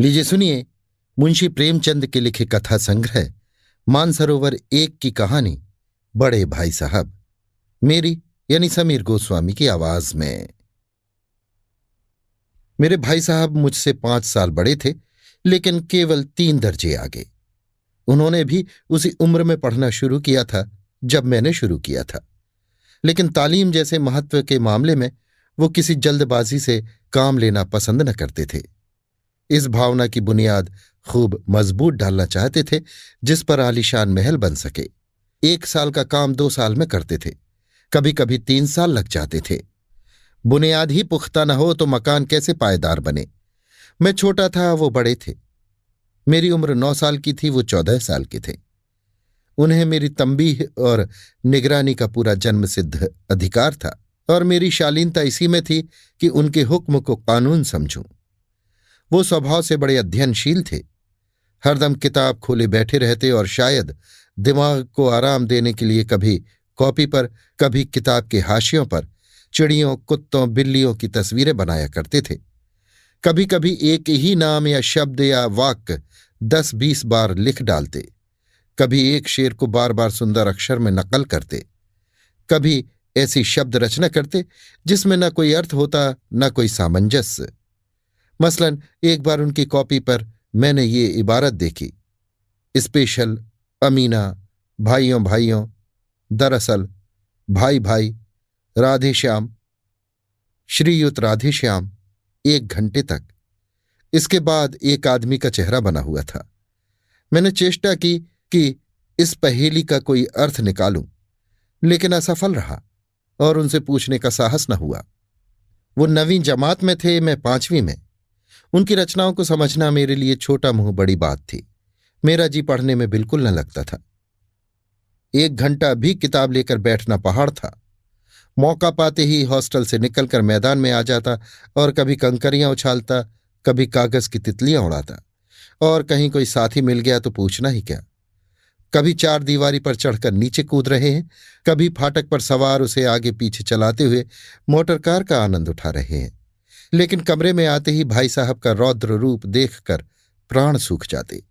लीजिए सुनिए, मुंशी प्रेमचंद के लिखे कथा संग्रह, मानसरोवर एक की कहानी, बड़े भाई साहब, मेरी यानी समीर गोस्वामी की आवाज़ में। मेरे भाई साहब मुझसे पाँच साल बड़े थे, लेकिन केवल तीन दर्जे आगे। उन्होंने भी उसी उम्र में पढ़ना शुरू किया था, जब मैंने शुरू किया था। लेकिन तालीम जैसे महत्व के मामले में वो किसी जल्दबाजी से काम लेना पसंद न करते थे। इस भावना की बुनियाद खूब मज़बूत डालना चाहते थे, जिस पर आलिशान महल बन सके। एक साल का काम दो साल में करते थे। कभी कभी तीन साल लग जाते थे। बुनियाद ही पुख्ता न हो तो मकान कैसे पायदार बने? मैं छोटा था, वो बड़े थे। मेरी उम्र नौ साल की थी, वो चौदह साल के थे। उन्हें मेरी तंबीह और निगरानी का पूरा जन्म सिद्ध अधिकार था और मेरी शालीनता इसी में थी कि उनके हुक्म को कानून समझूं। वो स्वभाव से बड़े अध्ययनशील थे। हरदम किताब खोले बैठे रहते और शायद दिमाग को आराम देने के लिए कभी कॉपी पर, कभी किताब के हाशियों पर चिड़ियों, कुत्तों, बिल्लियों की तस्वीरें बनाया करते थे। कभी कभी एक ही नाम या शब्द या वाक्य दस बीस बार लिख डालते। कभी एक शेर को बार बार सुंदर अक्षर में नकल करते। कभी ऐसी शब्द रचना करते जिसमें न कोई अर्थ होता, न कोई सामंजस्य। मसलन, एक बार उनकी कॉपी पर मैंने ये इबारत देखी। स्पेशल अमीना, भाइयों भाइयों, दरअसल भाई भाई राधे श्याम श्रीयुत राधे श्याम एक घंटे तक। इसके बाद एक आदमी का चेहरा बना हुआ था। मैंने चेष्टा की कि इस पहेली का कोई अर्थ निकालूं, लेकिन असफल रहा और उनसे पूछने का साहस न हुआ। वो नवीं जमात में थे, मैं पांचवीं में। उनकी रचनाओं को समझना मेरे लिए छोटा मुँह बड़ी बात थी। मेरा जी पढ़ने में बिल्कुल न लगता था। एक घंटा भी किताब लेकर बैठना पहाड़ था। मौका पाते ही हॉस्टल से निकलकर मैदान में आ जाता और कभी कंकरियाँ उछालता, कभी कागज़ की तितलियाँ उड़ाता। और कहीं कोई साथी मिल गया तो पूछना ही क्या? कभी चार दीवारी पर चढ़कर नीचे कूद रहे हैं, कभी फाटक पर सवार उसे आगे पीछे चलाते हुए मोटरकार का आनंद उठा रहे हैं। लेकिन कमरे में आते ही भाई साहब का रौद्र रूप देखकर प्राण सूख जाते।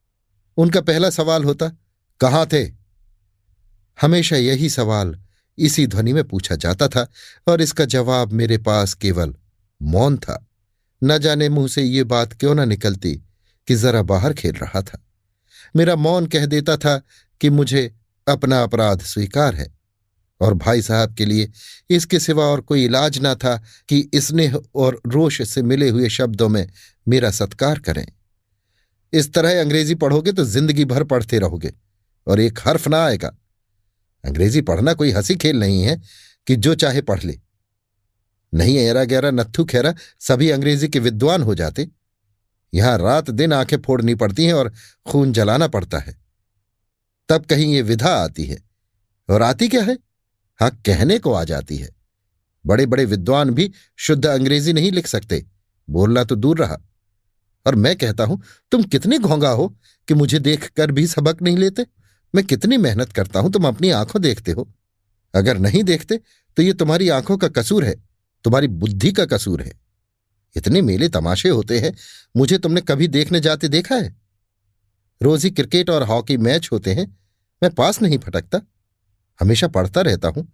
उनका पहला सवाल होता, कहाँ थे? हमेशा यही सवाल इसी ध्वनि में पूछा जाता था और इसका जवाब मेरे पास केवल मौन था। न जाने मुँह से ये बात क्यों न निकलती कि जरा बाहर खेल रहा था। मेरा मौन कह देता था कि मुझे अपना अपराध स्वीकार है। और भाई साहब के लिए इसके सिवा और कोई इलाज ना था कि स्नेह और रोष से मिले हुए शब्दों में मेरा सत्कार करें। इस तरह अंग्रेज़ी पढ़ोगे तो ज़िंदगी भर पढ़ते रहोगे और एक हर्फ ना आएगा। अंग्रेज़ी पढ़ना कोई हँसी खेल नहीं है कि जो चाहे पढ़ ले। नहीं एरा गहरा नत्थु खेरा, सभी अंग्रेज़ी के विद्वान हो जाते। यहाँ रात दिन आँखें फोड़नी पड़ती हैं और खून जलाना पड़ता है। तब कहीं ये विधा आती है। और आती क्या है? हाँ कहने को आ जाती है। बड़े बड़े विद्वान भी शुद्ध अंग्रेज़ी नहीं लिख सकते। बोलना तो दूर रहा। और मैं कहता हूँ, तुम कितने घोंगा हो कि मुझे देखकर भी सबक नहीं लेते? मैं कितनी मेहनत करता हूँ, तुम अपनी आँखों देखते हो। अगर नहीं देखते तो ये तुम्हारी आँखों का कसूर है, तुम्हारी बुद्धि का कसूर है। इतने मेले तमाशे होते हैं, मुझे तुमने कभी देखने जाते देखा है? रोज ही क्रिकेट और हॉकी मैच होते हैं, मैं पास नहीं फटकता। हमेशा पढ़ता रहता हूँ।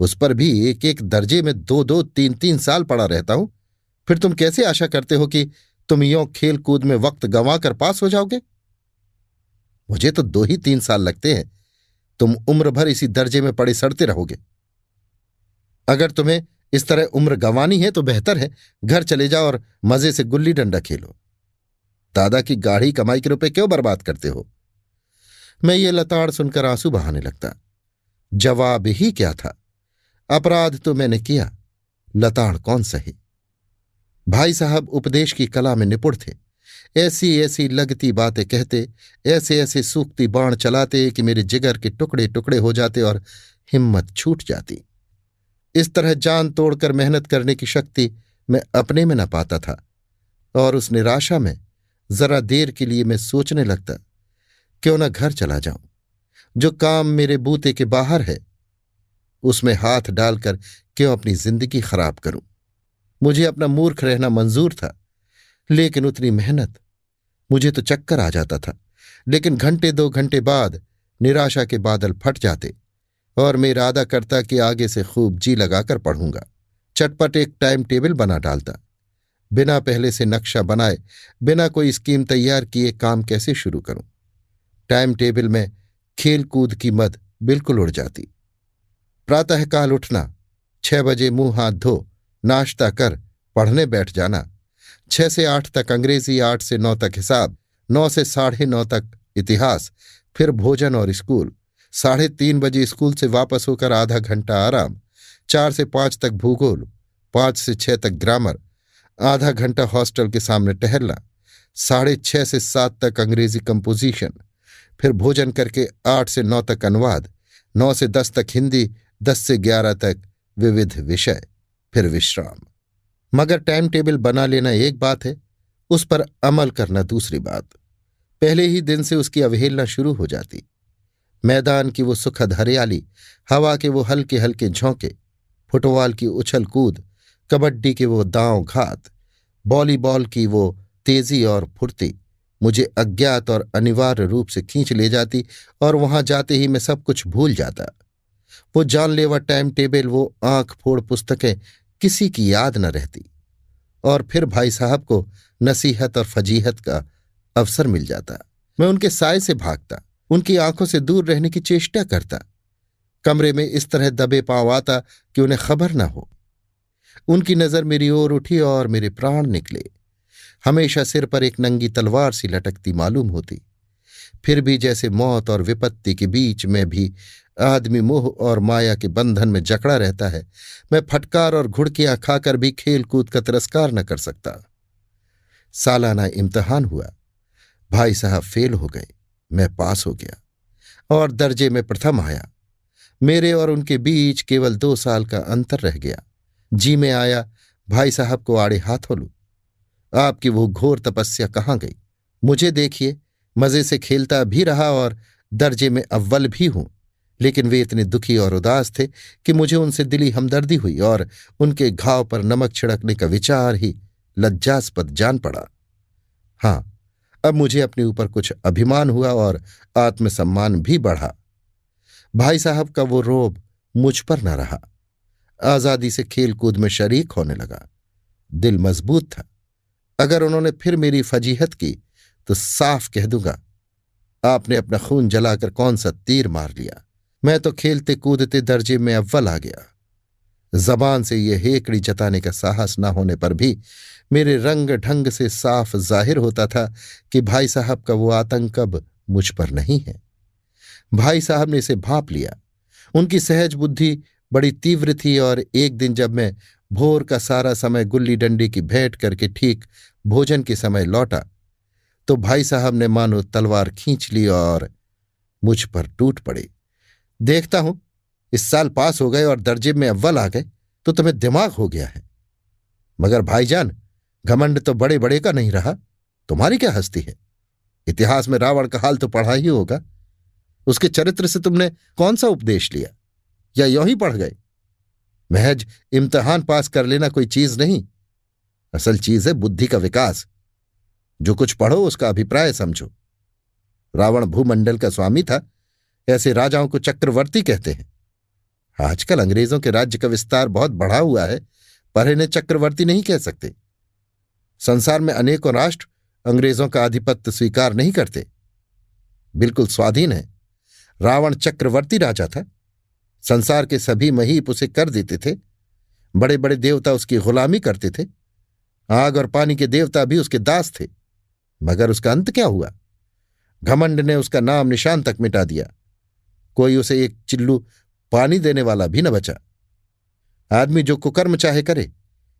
उस पर भी एक एक दर्जे में दो दो तीन तीन साल पढ़ा रहता हूँ। फिर तुम कैसे आशा करते हो कि तुम यो खेल कूद में वक्त गंवा कर पास हो जाओगे? मुझे तो दो ही तीन साल लगते हैं। तुम उम्र भर इसी दर्जे में पड़े सड़ते रहोगे। अगर तुम्हें इस तरह उम्र गंवानी है तो बेहतर है। घर चले जाओ और मज़े से गुल्ली डंडा खेलो। दादा की गाढ़ी कमाई के रुपए क्यों बर्बाद करते हो? मैं ये लताड़ सुनकर आँसू बहाने लगता। जवाब ही क्या था? अपराध तो मैंने किया, लताड़ कौन सही? भाई साहब उपदेश की कला में निपुण थे। ऐसी ऐसी लगती बातें कहते ऐसे ऐसे सूखती बाण चलाते कि मेरे जिगर के टुकड़े टुकड़े हो जाते और हिम्मत छूट जाती। इस तरह जान तोड़कर मेहनत करने की शक्ति मैं अपने में न पाता था और उस निराशा में जरा देर के लिए मैं सोचने लगता, क्यों न घर चला जाऊँ? जो काम मेरे बूते के बाहर है, उसमें हाथ डालकर क्यों अपनी ज़िंदगी खराब करूँ? मुझे अपना मूर्ख रहना मंजूर था, लेकिन उतनी मेहनत मुझे तो चक्कर आ जाता था। लेकिन घंटे दो घंटे बाद निराशा के बादल फट जाते और मैं इरादा करता कि आगे से खूब जी लगाकर पढ़ूँगा। चटपट एक टाइम टेबल बना डालता। बिना पहले से नक्शा बनाए, बिना कोई स्कीम तैयार किए काम कैसे शुरू करूँ? टाइम टेबल में खेल कूद की मद बिल्कुल उड़ जाती। प्रातःकाल उठना, छह बजे मुँह हाथ धो, नाश्ता कर, पढ़ने बैठ जाना। छह से आठ तक अंग्रेज़ी, आठ से नौ तक हिसाब, नौ से साढ़े नौ तक इतिहास, फिर भोजन और स्कूल। साढ़े तीन बजे स्कूल से वापस होकर आधा घंटा आराम, चार से पाँच तक भूगोल, पाँच से छह तक ग्रामर, आधा घंटा हॉस्टल के सामने टहलना, साढ़े छह से सात तक अंग्रेज़ी कंपोजिशन फिर भोजन करके आठ से नौ तक अनुवाद, नौ से दस तक हिंदी, दस से ग्यारह तक विविध विषय, फिर विश्राम। मगर टाइम टेबल बना लेना एक बात है, उस पर अमल करना दूसरी बात। पहले ही दिन से उसकी अवहेलना शुरू हो जाती। मैदान की वो सुखद हरियाली, हवा के वो हल्के हल्के झोंके, फुटबॉल की उछल कूद, कबड्डी के वो दांव घात, वॉलीबॉल की वो तेज़ी और फुर्ती। मुझे अज्ञात और अनिवार्य रूप से खींच ले जाती और वहाँ जाते ही मैं सब कुछ भूल जाता। वो जानलेवा टाइम टेबल वो आँख फोड़ पुस्तकें किसी की याद न रहती। और फिर भाई साहब को नसीहत और फजीहत का अवसर मिल जाता। मैं उनके साय से भागता, उनकी आँखों से दूर रहने की चेष्टा करता। कमरे में इस तरह दबे पाँव आता कि उन्हें खबर न हो। उनकी नज़र मेरी ओर उठी और मेरे प्राण निकले। हमेशा सिर पर एक नंगी तलवार सी लटकती मालूम होती। फिर भी जैसे मौत और विपत्ति के बीच में भी आदमी मोह और माया के बंधन में जकड़ा रहता है, मैं फटकार और घुड़कियाँ खाकर भी खेल कूद का तिरस्कार न कर सकता। सालाना इम्तहान हुआ। भाई साहब फेल हो गए। मैं पास हो गया और दर्जे में प्रथम आया। मेरे और उनके बीच केवल दो साल का अंतर रह गया। जी में आया, भाई साहब को आड़े हाथों लू। आपकी वो घोर तपस्या कहाँ गई? मुझे देखिए, मज़े से खेलता भी रहा और दर्जे में अव्वल भी हूँ। लेकिन वे इतने दुखी और उदास थे कि मुझे उनसे दिली हमदर्दी हुई और उनके घाव पर नमक छिड़कने का विचार ही लज्जास्पद जान पड़ा। हाँ, अब मुझे अपने ऊपर कुछ अभिमान हुआ और आत्मसम्मान भी बढ़ा। भाई साहब का वो रोब मुझ पर न रहा। आज़ादी से खेलकूद में शरीक होने लगा। दिल मज़बूत था। अगर उन्होंने फिर मेरी फजीहत की तो साफ़ कह दूँगा, आपने अपना खून जलाकर कौन सा तीर मार लिया? मैं तो खेलते कूदते दर्जे में अव्वल आ गया। जबान से यह हेकड़ी जताने का साहस न होने पर भी मेरे रंग ढंग से साफ़ ज़ाहिर होता था कि भाई साहब का वो आतंक अब मुझ पर नहीं है। भाई साहब ने इसे भाप लिया। उनकी सहज बुद्धि बड़ी तीव्र थी और एक दिन जब मैं भोर का सारा समय गुल्ली डंडी की भेंट करके ठीक भोजन के समय लौटा। तो भाई साहब ने मानो तलवार खींच ली और मुझ पर टूट पड़े। देखता हूँ, इस साल पास हो गए और दर्जे में अव्वल आ गए तो तुम्हें दिमाग हो गया है। मगर भाईजान, घमंड तो बड़े बड़े का नहीं रहा, तुम्हारी क्या हस्ती है? इतिहास में रावण का हाल तो पढ़ा ही होगा। उसके चरित्र से तुमने कौन सा उपदेश लिया? या यो ही पढ़ गए? महज इम्तहान पास कर लेना कोई चीज़ नहीं। असल चीज़ है बुद्धि का विकास। जो कुछ पढ़ो, उसका अभिप्राय समझो। रावण भूमंडल का स्वामी था, ऐसे राजाओं को चक्रवर्ती कहते हैं। आजकल अंग्रेज़ों के राज्य का विस्तार बहुत बढ़ा हुआ है, पर इन्हें चक्रवर्ती नहीं कह सकते। संसार में अनेकों राष्ट्र अंग्रेज़ों का आधिपत्य स्वीकार नहीं करते। बिल्कुल स्वाधीन है। रावण चक्रवर्ती राजा था। संसार के सभी महीप उसे कर देते थे। बड़े बड़े देवता उसकी गुलामी करते थे। आग और पानी के देवता भी उसके दास थे। मगर उसका अंत क्या हुआ? घमंड ने उसका नाम निशान तक मिटा दिया। कोई उसे एक चिल्लू पानी देने वाला भी न बचा। आदमी जो कुकर्म चाहे करे,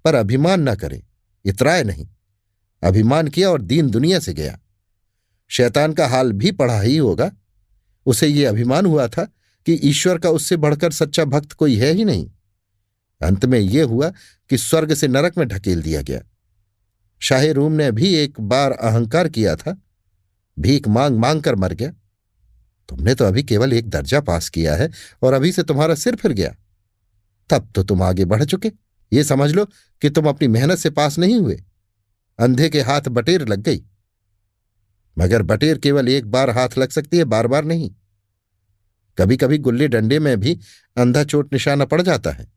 पर अभिमान ना करे इतराए नहीं। अभिमान किया और दीन दुनिया से गया। शैतान का हाल भी पढ़ा ही होगा। उसे ये अभिमान हुआ था कि ईश्वर का उससे बढ़कर सच्चा भक्त कोई है ही नहीं। अंत में यह हुआ कि स्वर्ग से नरक में ढकेल दिया गया। शाही रूम ने भी एक बार अहंकार किया था, भीख मांग मांग कर मर गया। तुमने तो अभी केवल एक दर्जा पास किया है और अभी से तुम्हारा सिर फिर गया। तब तो तुम आगे बढ़ चुके। ये समझ लो कि तुम अपनी मेहनत से पास नहीं हुए। अंधे के हाथ बटेर लग गई। मगर बटेर केवल एक बार हाथ लग सकती है बार बार नहीं। कभी कभी गुल्ली डंडे में भी अंधा चोट निशाना पड़ जाता है।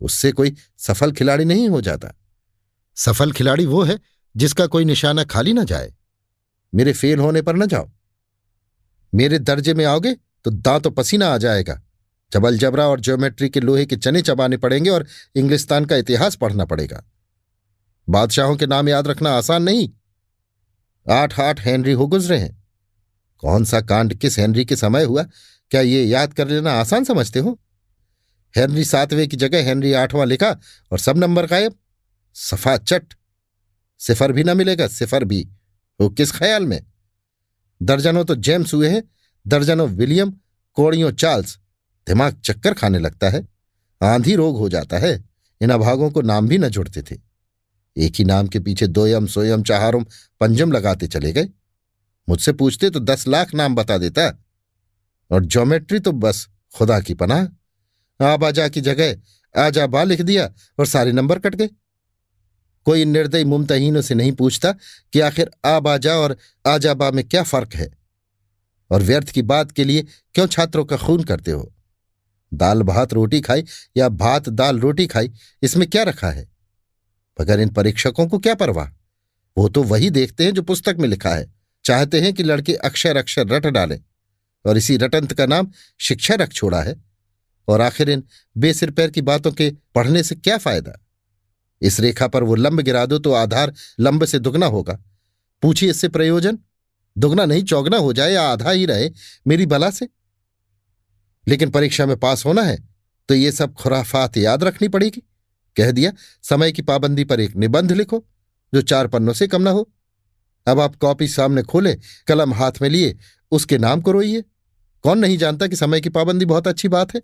उससे कोई सफल खिलाड़ी नहीं हो जाता। सफल खिलाड़ी वो है जिसका कोई निशाना खाली ना जाए। मेरे फेल होने पर न जाओ। मेरे दर्जे में आओगे तो दांतों पसीना आ जाएगा। जबल जबरा और ज्योमेट्री के लोहे के चने चबाने पड़ेंगे और इंग्लिस्तान का इतिहास पढ़ना पड़ेगा। बादशाहों के नाम याद रखना आसान नहीं। आठ आठ हेनरी हो गुजरे हैं। कौन सा कांड किस हेनरी के समय हुआ? क्या ये याद कर लेना आसान समझते हो? हेनरी सातवें की जगह हेनरी आठवां लिखा और सब नंबर गायब। सफ़ा चट। सिफर भी ना मिलेगा, सिफर भी। वो किस ख्याल में? दर्जनों तो जेम्स हुए हैं, दर्जनों विलियम, कोड़ियों चार्ल्स। दिमाग चक्कर खाने लगता है। आंधी रोग हो जाता है। इन अभागों को नाम भी न जुड़ते थे। एक ही नाम के पीछे दोयम सोयम चाहारुम पंजम लगाते चले गए। मुझसे पूछते तो दस लाख नाम बता देता। और ज्योमेट्री तो बस खुदा की पनाह। आबाजा की जगह, आजा बा लिख दिया और सारे नंबर कट गए। कोई निर्दयी मुमतहीनों से नहीं पूछता कि आखिर आबाजा और आजाबा में क्या फ़र्क है। और व्यर्थ की बात के लिए क्यों छात्रों का खून करते हो? दाल भात रोटी खाई या भात दाल रोटी खाई, इसमें क्या रखा है? मगर इन परीक्षकों को क्या परवाह? वो तो वही देखते हैं जो पुस्तक में लिखा है। चाहते हैं कि लड़के अक्षर अक्षर रट डालें, और इसी रटंत का नाम शिक्षा रख छोड़ा है। और आखिर इन बेसिर पैर की बातों के पढ़ने से क्या फ़ायदा? इस रेखा पर वो लंब गिरा दो तो आधार लंब से दुगना होगा। पूछिए इससे प्रयोजन? दुगना नहीं, चौगना हो जाए या आधा ही रहे मेरी बला से। लेकिन परीक्षा में पास होना है तो ये सब खुराफात याद रखनी पड़ेगी। कह दिया, समय की पाबंदी पर एक निबंध लिखो, जो चार पन्नों से कम ना हो। अब आप कॉपी सामने खोले, कलम हाथ में लिए, उसके नाम को रोइए। कौन नहीं जानता कि समय की पाबंदी बहुत अच्छी बात है।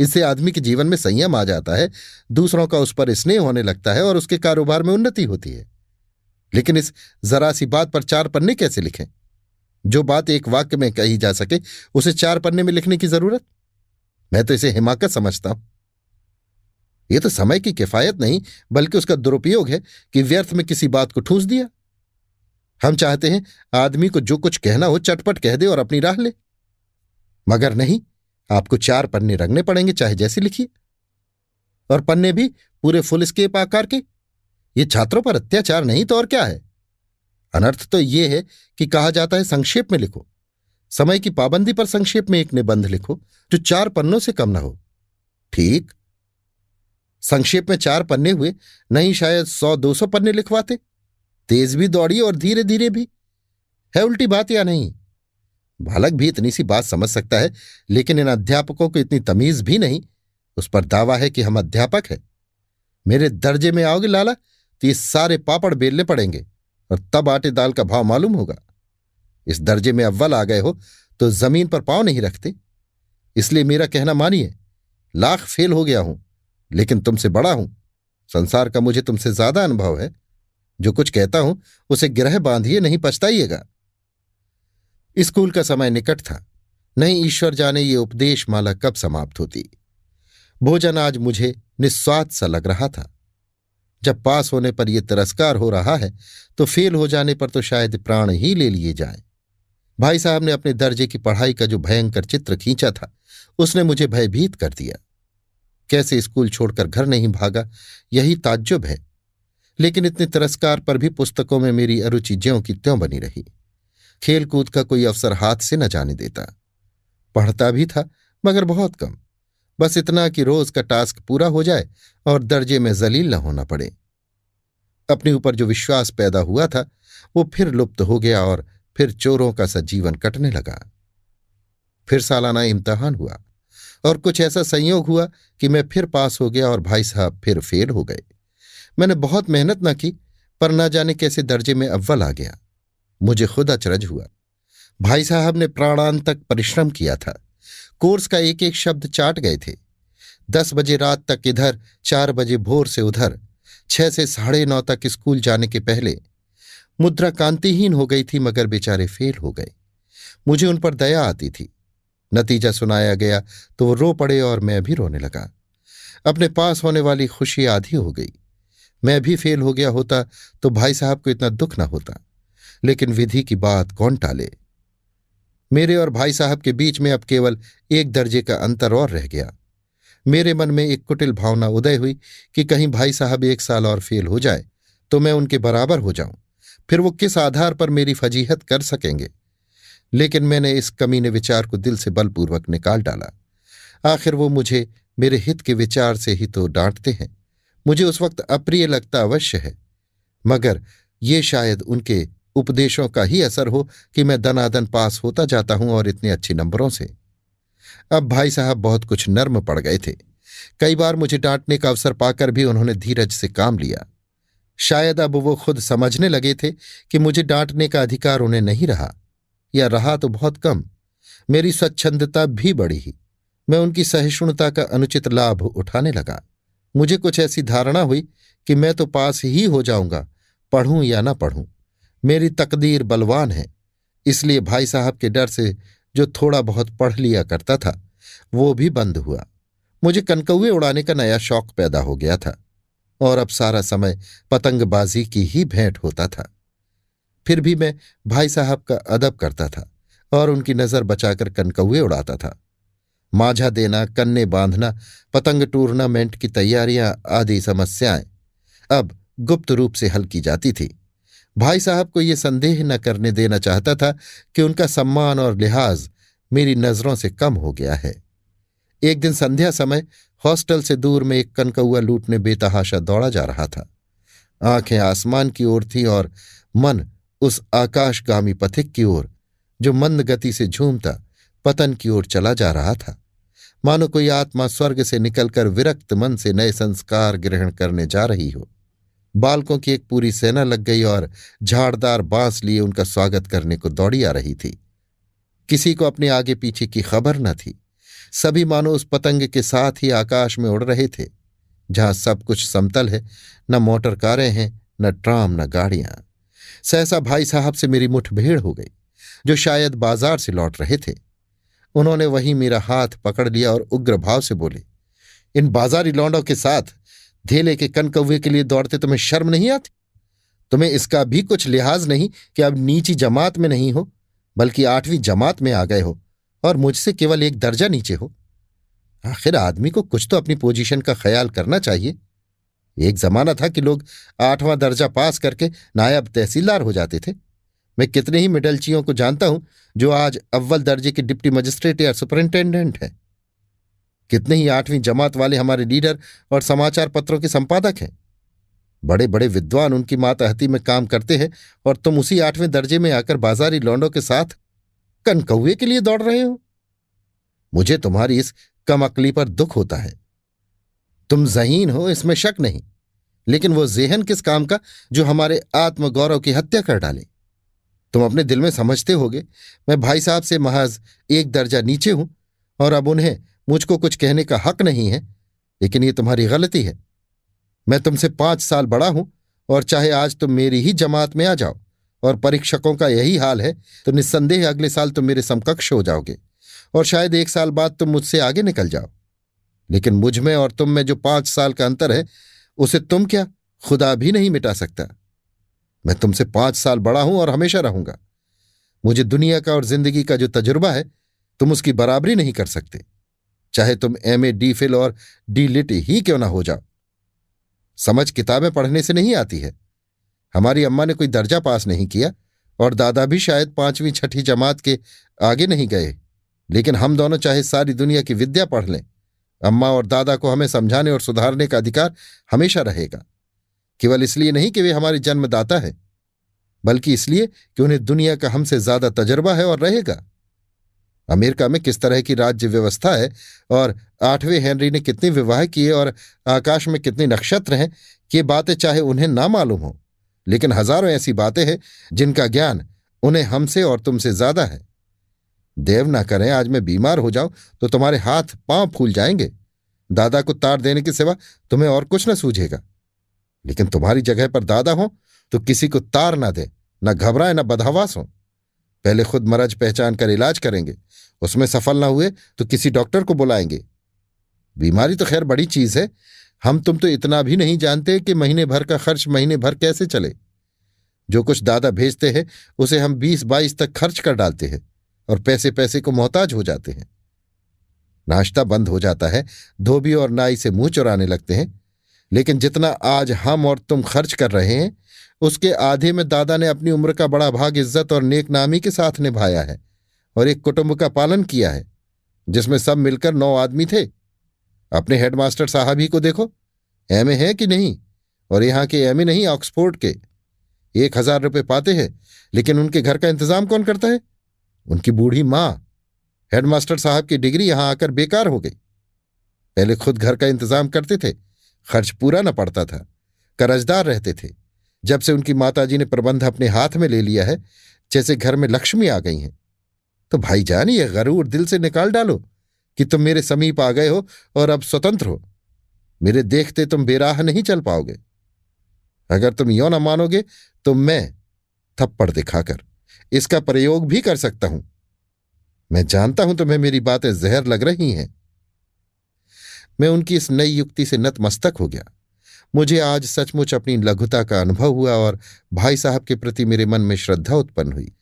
इससे आदमी के जीवन में संयम आ जाता है, दूसरों का उस पर स्नेह होने लगता है और उसके कारोबार में उन्नति होती है। लेकिन इस जरा सी बात पर चार पन्ने कैसे लिखें? जो बात एक वाक्य में कही जा सके, उसे चार पन्ने में लिखने की ज़रूरत? मैं तो इसे हिमाकत समझता हूँ। यह तो समय की किफायत नहीं, बल्कि उसका दुरुपयोग है कि व्यर्थ में किसी बात को ठूस दिया। हम चाहते हैं आदमी को जो कुछ कहना हो चटपट कह दे और अपनी राह ले। मगर नहीं, आपको चार पन्ने रंगने पड़ेंगे, चाहे जैसे लिखिए। और पन्ने भी पूरे फुल स्केप आकार के। ये छात्रों पर अत्याचार नहीं तो और क्या है? अनर्थ तो ये है कि कहा जाता है संक्षेप में लिखो। समय की पाबंदी पर संक्षेप में एक निबंध लिखो, जो चार पन्नों से कम ना हो। ठीक। संक्षेप में चार पन्ने हुए, नहीं शायद सौ दो सौ पन्ने लिखवाते। तेज भी दौड़ी और धीरे धीरे भी। है उल्टी बात या नहीं? बालक भी इतनी सी बात समझ सकता है, लेकिन इन अध्यापकों को इतनी तमीज भी नहीं। उस पर दावा है कि हम अध्यापक हैं। मेरे दर्जे में आओगे लाला तो ये सारे पापड़ बेलने पड़ेंगे, और तब आटे दाल का भाव मालूम होगा। इस दर्जे में अव्वल आ गए हो तो ज़मीन पर पाँव नहीं रखते। इसलिए मेरा कहना मानिए, लाख फेल हो गया हूँ, लेकिन तुमसे बड़ा हूँ। संसार का मुझे तुमसे ज़्यादा अनुभव है। जो कुछ कहता हूँ, उसे ग्रह बांधिए, नहीं पछताइएगा। स्कूल का समय निकट था। नहीं, ईश्वर जाने ये उपदेश माला कब समाप्त होती। भोजन आज मुझे निस्वाद सा लग रहा था। जब पास होने पर यह तिरस्कार हो रहा है तो फेल हो जाने पर तो शायद प्राण ही ले लिए जाए। भाई साहब ने अपने दर्जे की पढ़ाई का जो भयंकर चित्र खींचा था, उसने मुझे भयभीत कर दिया। कैसे स्कूल छोड़कर घर नहीं भागा, यही ताज्जुब है। लेकिन इतने तिरस्कार पर भी पुस्तकों में मेरी अरुचि ज्यों की त्यों बनी रही। खेलकूद का कोई अवसर हाथ से न जाने देता। पढ़ता भी था, मगर बहुत कम। बस इतना कि रोज का टास्क पूरा हो जाए और दर्जे में जलील न होना पड़े। अपने ऊपर जो विश्वास पैदा हुआ था, वो फिर लुप्त हो गया और फिर चोरों का सा जीवन कटने लगा। फिर सालाना इम्तहान हुआ और कुछ ऐसा संयोग हुआ कि मैं फिर पास हो गया और भाई साहब फिर फेल हो गए। मैंने बहुत मेहनत न की, पर न जाने कैसे दर्जे में अव्वल आ गया। मुझे खुद अचरज हुआ। भाई साहब ने प्राणांत तक परिश्रम किया था। कोर्स का एक एक शब्द चाट गए थे। दस बजे रात तक इधर, चार बजे भोर से उधर, छह से साढ़े नौ तक स्कूल जाने के पहले। मुद्रा कांतिहीन हो गई थी, मगर बेचारे फेल हो गए। मुझे उन पर दया आती थी। नतीजा सुनाया गया तो वो रो पड़े और मैं भी रोने लगा। अपने पास होने वाली खुशी आधी हो गई। मैं भी फेल हो गया होता तो भाई साहब को इतना दुख न होता। लेकिन विधि की बात कौन टाले? मेरे और भाई साहब के बीच में अब केवल एक दर्जे का अंतर और रह गया। मेरे मन में एक कुटिल भावना उदय हुई कि कहीं भाई साहब एक साल और फेल हो जाए तो मैं उनके बराबर हो जाऊँ। फिर वो किस आधार पर मेरी फजीहत कर सकेंगे? लेकिन मैंने इस कमीने विचार को दिल से बलपूर्वक निकाल डाला। आखिर वो मुझे मेरे हित के विचार से ही तो डांटते हैं। मुझे उस वक्त अप्रिय लगता अवश्य है। मगर ये शायद उनके उपदेशों का ही असर हो कि मैं दनादन पास होता जाता हूँ और इतने अच्छे नंबरों से। अब भाई साहब बहुत कुछ नर्म पड़ गए थे। कई बार मुझे डांटने का अवसर पाकर भी उन्होंने धीरज से काम लिया। शायद अब वो खुद समझने लगे थे कि मुझे डांटने का अधिकार उन्हें नहीं रहा, या रहा तो बहुत कम। मेरी स्वच्छंदता भी बढ़ी। मैं उनकी सहिष्णुता का अनुचित लाभ उठाने लगा। मुझे कुछ ऐसी धारणा हुई कि मैं तो पास ही हो जाऊँगा, पढ़ूं या ना पढ़ूं। मेरी तकदीर बलवान है, इसलिए भाई साहब के डर से जो थोड़ा बहुत पढ़ लिया करता था, वो भी बंद हुआ। मुझे कनकौए उड़ाने का नया शौक पैदा हो गया था, और अब सारा समय पतंगबाजी की ही भेंट होता था। फिर भी मैं भाई साहब का अदब करता था, और उनकी नज़र बचाकर कनकौए उड़ाता था। माझा देना, कन्ने बांधना, पतंग टूर्नामेंट की तैयारियाँ आदि समस्याएँ। अब गुप्त रूप से हल की जाती थी। भाई साहब को यह संदेह न करने देना चाहता था कि उनका सम्मान और लिहाज मेरी नज़रों से कम हो गया है। एक दिन संध्या समय हॉस्टल से दूर में एक कनकौआ लूटने बेतहाशा दौड़ा जा रहा था। आँखें आसमान की ओर थी और मन उस आकाशगामी पथिक की ओर, जो मंद गति से झूमता, पतन की ओर चला जा रहा था। मानो कोई आत्मा स्वर्ग से निकलकर विरक्त मन से नए संस्कार ग्रहण करने जा रही हो। बालकों की एक पूरी सेना लग गई और झाड़दार बाँस लिए उनका स्वागत करने को दौड़ी आ रही थी। किसी को अपने आगे पीछे की खबर न थी। सभी मानो उस पतंग के साथ ही आकाश में उड़ रहे थे, जहाँ सब कुछ समतल है, न मोटर कारें हैं, न ट्राम, न गाड़ियाँ। सहसा भाई साहब से मेरी मुठभेड़ हो गई, जो शायद बाज़ार से लौट रहे थे। उन्होंने वहीं मेरा हाथ पकड़ लिया और उग्र भाव से बोले, इन बाजारी लौंडों के साथ धेले के कनकौवे के लिए दौड़ते तुम्हें शर्म नहीं आती? तुम्हें इसका भी कुछ लिहाज नहीं कि अब नीची जमात में नहीं हो, बल्कि आठवीं जमात में आ गए हो और मुझसे केवल एक दर्जा नीचे हो? आखिर आदमी को कुछ तो अपनी पोजीशन का ख्याल करना चाहिए। एक जमाना था कि लोग आठवां दर्जा पास करके नायब तहसीलदार हो जाते थे। मैं कितने ही मिडलचियों को जानता हूँ, जो आज अव्वल दर्जे के डिप्टी मजिस्ट्रेट या सुपरिंटेंडेंट हैं। कितने ही आठवीं जमात वाले हमारे लीडर और समाचार पत्रों के संपादक हैं। बड़े बड़े विद्वान उनकी मातहती में काम करते हैं और तुम उसी आठवें दर्जे में आकर बाजारी लौंडों के साथ कनकौए के लिए दौड़ रहे हो। मुझे तुम्हारी इस कम अकली पर दुख होता है। तुम जहीन हो, इसमें शक नहीं, लेकिन वो जेहन किस काम का जो हमारे आत्मगौरव की हत्या कर डाले। तुम अपने दिल में समझते होगे। मैं भाई साहब से महज एक दर्जा नीचे हूँ, और अब उन्हें मुझको कुछ कहने का हक नहीं है, लेकिन ये तुम्हारी गलती है। मैं तुमसे पाँच साल बड़ा हूँ, और चाहे आज तुम मेरी ही जमात में आ जाओ, और परीक्षकों का यही हाल है तो निस्संदेह अगले साल तुम मेरे समकक्ष हो जाओगे, और शायद एक साल बाद तुम मुझसे आगे निकल जाओ। लेकिन मुझमें और तुम में जो पाँच साल का अंतर है, उसे तुम क्या खुदा भी नहीं मिटा सकता? मैं तुमसे पाँच साल बड़ा हूँ और हमेशा रहूँगा। मुझे दुनिया का और ज़िंदगी का जो तजुर्बा है, तुम उसकी बराबरी नहीं कर सकते। चाहे तुम एम ए, डी फिल और डी लिट ही क्यों ना हो जाओ। समझ किताबें पढ़ने से नहीं आती है। हमारी अम्मा ने कोई दर्जा पास नहीं किया और दादा भी शायद पांचवीं, छठी जमात के आगे नहीं गए। लेकिन हम दोनों चाहे सारी दुनिया की विद्या पढ़ लें, अम्मा और दादा को हमें समझाने और सुधारने का अधिकार हमेशा रहेगा। केवल इसलिए नहीं कि वे हमारे जन्मदाता है, बल्कि इसलिए कि उन्हें दुनिया का हमसे ज़्यादा तजर्बा है और रहेगा। अमेरिका में किस तरह की राज्य व्यवस्था है और आठवें हेनरी ने कितने विवाह किए और आकाश में कितने नक्षत्र हैं, ये बातें चाहे उन्हें ना मालूम हो, लेकिन हज़ारों ऐसी बातें हैं जिनका ज्ञान उन्हें हमसे और तुमसे ज़्यादा है। देव ना करें, आज मैं बीमार हो जाऊँ तो तुम्हारे हाथ पाँव फूल जाएँगे। दादा को तार देने के सिवा तुम्हें और कुछ न सूझेगा। लेकिन तुम्हारी जगह पर दादा हो तो किसी को तार ना दे, न घबराए, ना बदहवास हो। पहले खुद मरज पहचान कर इलाज करेंगे। उसमें सफल ना हुए तो किसी डॉक्टर को बुलाएँगे। बीमारी तो खैर बड़ी चीज़ है। हम तुम तो इतना भी नहीं जानते कि महीने भर का खर्च महीने भर कैसे चले। जो कुछ दादा भेजते हैं, उसे हम बीस बाईस तक खर्च कर डालते हैं और पैसे पैसे को मोहताज हो जाते हैं। नाश्ता बंद हो जाता है, धोबी और नाई से मुँह चुराने लगते हैं। लेकिन जितना आज हम और तुम खर्च कर रहे हैं, उसके आधे में दादा ने अपनी उम्र का बड़ा भाग इज़्ज़त और नेक नामी के साथ निभाया है और एक कुटुंब का पालन किया है, जिसमें सब मिलकर नौ आदमी थे। अपने हेडमास्टर साहब ही को देखो एमए है कि नहीं? और यहाँ के एमए नहीं, ऑक्सफोर्ड के। एक हज़ार रुपये पाते हैं, लेकिन उनके घर का इंतज़ाम कौन करता है? उनकी बूढ़ी माँ। हेडमास्टर साहब की डिग्री यहाँ आकर बेकार हो गई। पहले खुद घर का इंतज़ाम करते थे खर्च पूरा न पड़ता था। कर्जदार रहते थे। जब से उनकी माताजी ने प्रबंध अपने हाथ में ले लिया है, जैसे घर में लक्ष्मी आ गई हैं। तो भाईजान, ये गरूर दिल से निकाल डालो कि तुम मेरे समीप आ गए हो और अब स्वतंत्र हो। मेरे देखते तुम बेराह नहीं चल पाओगे। अगर तुम यो न मानोगे तो मैं थप्पड़ दिखाकर इसका प्रयोग भी कर सकता हूँ। मैं जानता हूँ तुम्हें मेरी बातें जहर लग रही हैं। मैं उनकी इस नई युक्ति से नतमस्तक हो गया। मुझे आज सचमुच अपनी लघुता का अनुभव हुआ और भाई साहब के प्रति मेरे मन में श्रद्धा उत्पन्न हुई।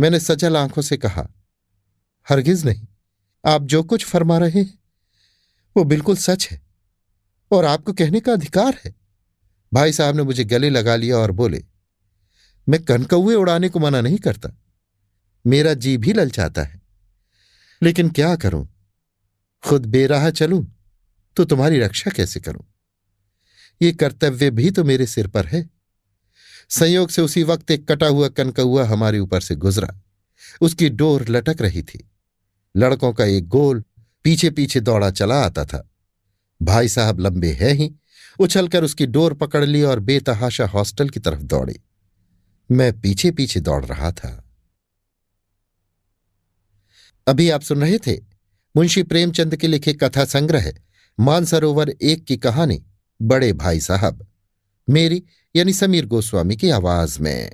मैंने सजल आँखों से कहा, हरगिज नहीं, आप जो कुछ फरमा रहे हैं, वो बिल्कुल सच है और आपको कहने का अधिकार है। भाई साहब ने मुझे गले लगा लिया और बोले, मैं कनकौए उड़ाने को मना नहीं करता। मेरा जी भी ललचाता है। लेकिन क्या करूँ? खुद बेराह चलूँ? तो तुम्हारी रक्षा कैसे करूँ? ये कर्तव्य भी तो मेरे सिर पर है। संयोग से उसी वक्त एक कटा हुआ कनकौआ हमारे ऊपर से गुजरा। उसकी डोर लटक रही थी। लड़कों का एक गोल पीछे पीछे दौड़ा चला आता था। भाई साहब लंबे हैं ही। उछलकर उसकी डोर पकड़ ली और बेतहाशा हॉस्टल की तरफ़ दौड़े। मैं पीछे पीछे दौड़ रहा था। अभी आप सुन रहे थे मुंशी प्रेमचंद के लिखे कथा संग्रह। मानसरोवर एक की कहानी बड़े भाई साहब। मेरी यानी समीर गोस्वामी की आवाज़ में।